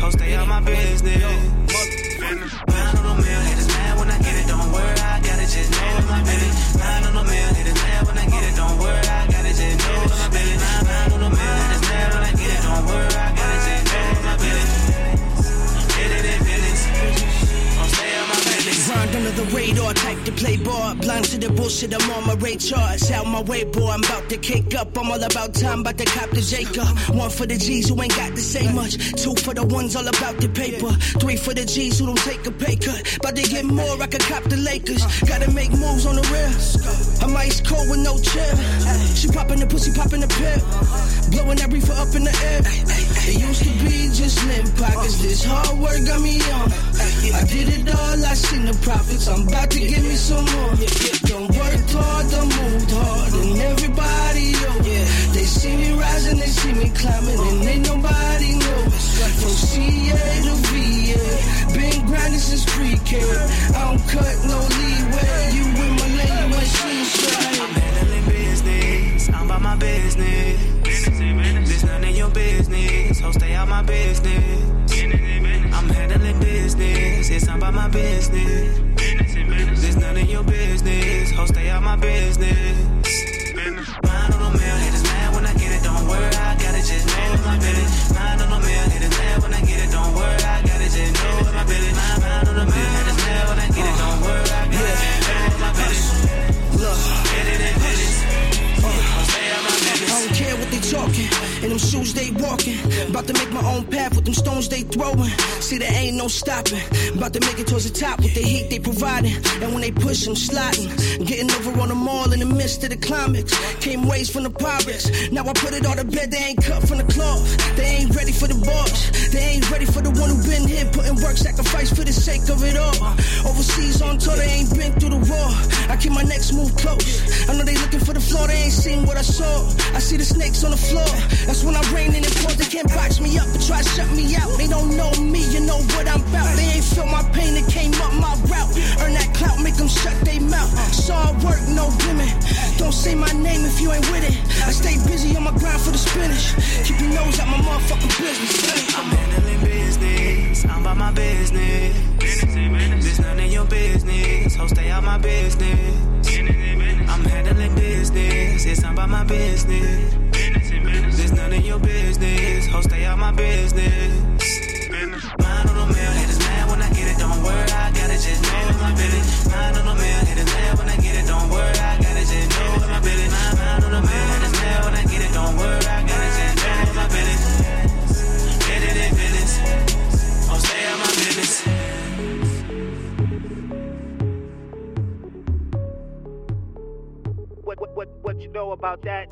Ho, stay out my business. The radar, type to play ball. Blind to the bullshit, I'm on my radar. It's out my way, boy. I'm about to cake up. I'm all about time, about to cop the Jacob. One for the G's who ain't got to say much. Two for the ones all about the paper. Three for the G's who don't take a pay cut. About to get more, I can cop the Lakers. Gotta make moves on the real. I'm ice cold with no chill. She popping the pussy, popping the pill. Blowing that reefer up in the air. It used to be just limp pockets. This hard work got me on. I did it all, I seen the profits. I'm about to give me some more. Don't work hard, don't business. I'm handling business. It's about my business. This none of your business. So stay out my business. Talking, and them shoes they walking. About to make my own path with them stones they throwing. See, there ain't no stopping. About to make it towards the top with the heat they providing. And when they push, I'm sliding. Getting over on them all in the midst of the climax. Came ways from the pirates. Now I put it all to bed, they ain't cut from the cloth. They ain't ready for the boss. They ain't ready for the one who been here, putting work, sacrifice for the sake of it all. Overseas on tour, they ain't been through the war. I keep my next move close. I know they looking for the I saw. I see the snakes on the floor. That's when I rain in and pause. They can't box me up and try to shut me out. They don't know me, you know what I'm about. They ain't feel my pain, it came up my route. Earn that clout, make them shut they mouth. Saw work, no women. Don't say my name if you ain't with it. I stay busy on my grind for the spinach. Keep your nose out my motherfucking business. I'm handling business. I'm about my business. This none of your business. So stay out my business. About my business. This none of your business. So stay out my business. Know about that?